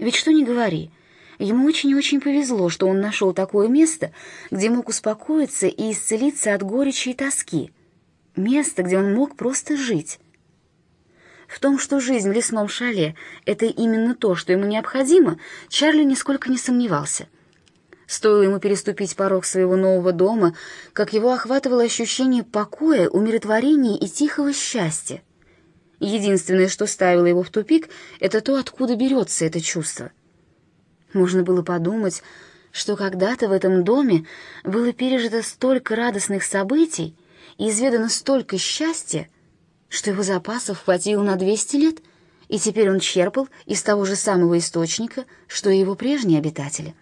Ведь что ни говори, ему очень и очень повезло, что он нашел такое место, где мог успокоиться и исцелиться от горечи и тоски. Место, где он мог просто жить. В том, что жизнь в лесном шале — это именно то, что ему необходимо, Чарли нисколько не сомневался. Стоило ему переступить порог своего нового дома, как его охватывало ощущение покоя, умиротворения и тихого счастья. Единственное, что ставило его в тупик, это то, откуда берется это чувство. Можно было подумать, что когда-то в этом доме было пережито столько радостных событий и изведано столько счастья, что его запасов хватило на 200 лет, и теперь он черпал из того же самого источника, что и его прежние обитатели.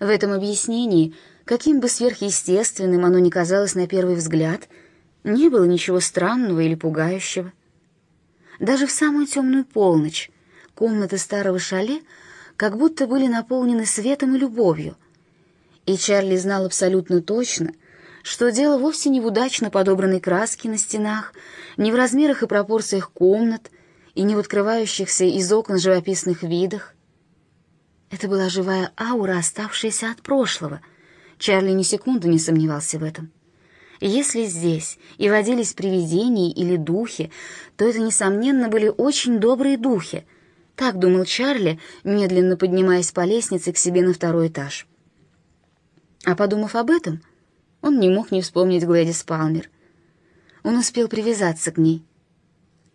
В этом объяснении, каким бы сверхъестественным оно ни казалось на первый взгляд — не было ничего странного или пугающего. Даже в самую темную полночь комнаты старого шале как будто были наполнены светом и любовью. И Чарли знал абсолютно точно, что дело вовсе не в удачно подобранной краске на стенах, не в размерах и пропорциях комнат, и не в открывающихся из окон живописных видах. Это была живая аура, оставшаяся от прошлого. Чарли ни секунды не сомневался в этом. Если здесь и водились привидения или духи, то это, несомненно, были очень добрые духи. Так думал Чарли, медленно поднимаясь по лестнице к себе на второй этаж. А подумав об этом, он не мог не вспомнить Глэдис Палмер. Он успел привязаться к ней.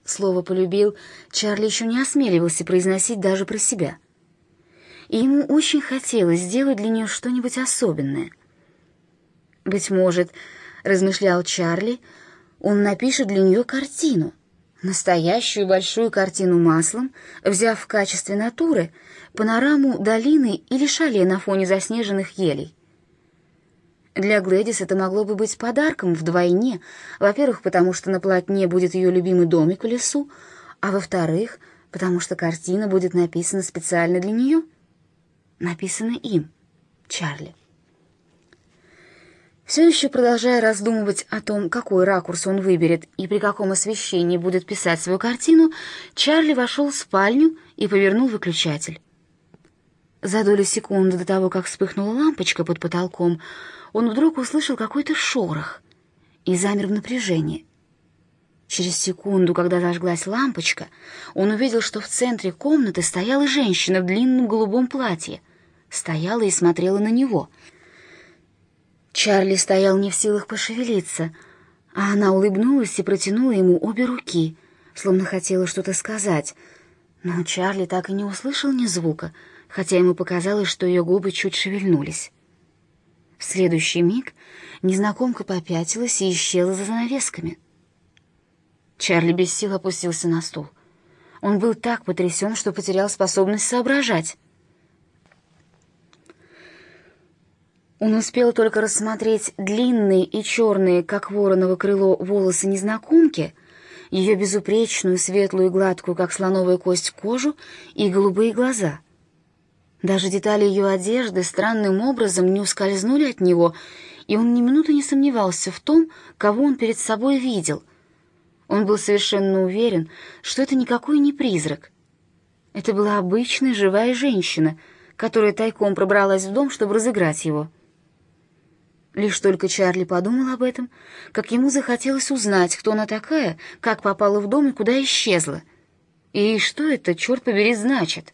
Слово «полюбил» Чарли еще не осмеливался произносить даже про себя. И ему очень хотелось сделать для нее что-нибудь особенное. Быть может, — размышлял Чарли, — он напишет для нее картину. Настоящую большую картину маслом, взяв в качестве натуры панораму долины или шале на фоне заснеженных елей. Для Глэдис это могло бы быть подарком вдвойне, во-первых, потому что на полотне будет ее любимый домик в лесу, а во-вторых, потому что картина будет написана специально для нее. Написана им, Чарли. Все еще продолжая раздумывать о том, какой ракурс он выберет и при каком освещении будет писать свою картину, Чарли вошел в спальню и повернул выключатель. За долю секунды до того, как вспыхнула лампочка под потолком, он вдруг услышал какой-то шорох и замер в напряжении. Через секунду, когда зажглась лампочка, он увидел, что в центре комнаты стояла женщина в длинном голубом платье. Стояла и смотрела на него — Чарли стоял не в силах пошевелиться, а она улыбнулась и протянула ему обе руки, словно хотела что-то сказать. Но Чарли так и не услышал ни звука, хотя ему показалось, что ее губы чуть шевельнулись. В следующий миг незнакомка попятилась и исчезла за занавесками. Чарли без сил опустился на стул. Он был так потрясен, что потерял способность соображать. Он успел только рассмотреть длинные и черные, как вороново крыло, волосы незнакомки, ее безупречную, светлую и гладкую, как слоновая кость, кожу и голубые глаза. Даже детали ее одежды странным образом не ускользнули от него, и он ни минуты не сомневался в том, кого он перед собой видел. Он был совершенно уверен, что это никакой не призрак. Это была обычная живая женщина, которая тайком пробралась в дом, чтобы разыграть его. Лишь только Чарли подумал об этом, как ему захотелось узнать, кто она такая, как попала в дом и куда исчезла. И что это, черт побери, значит?»